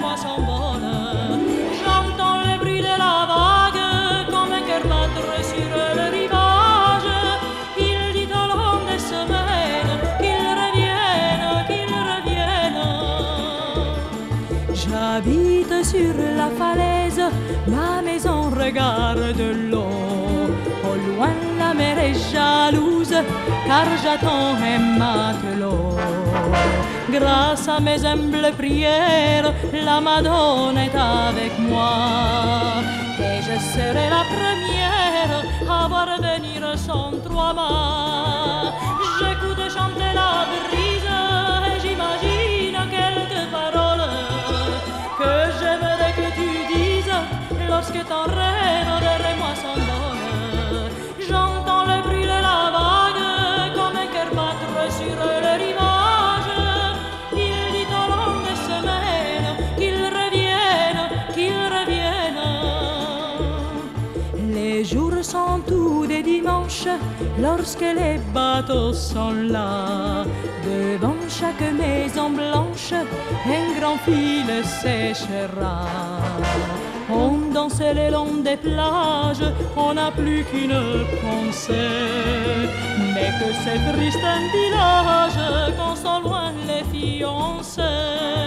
moi s'envole. J'entends le bruit de la vague comme un cœur battre sur le rivage. Il dit au long des semaines qu'il revienne, qu'il revienne. J'habite sur la falaise, ma maison regarde l'eau. Car j'attends un matelot. Grâce à mes humbles prières, la Madone est avec moi. Et je serai la première à voir venir son trois. Sont tous des dimanches lorsque les bateaux sont là. Devant chaque maison blanche, un grand fil séchera. On danse le long des plages, on n'a plus qu'une pensée. Mais que c'est triste un village quand sont loin les fiancés.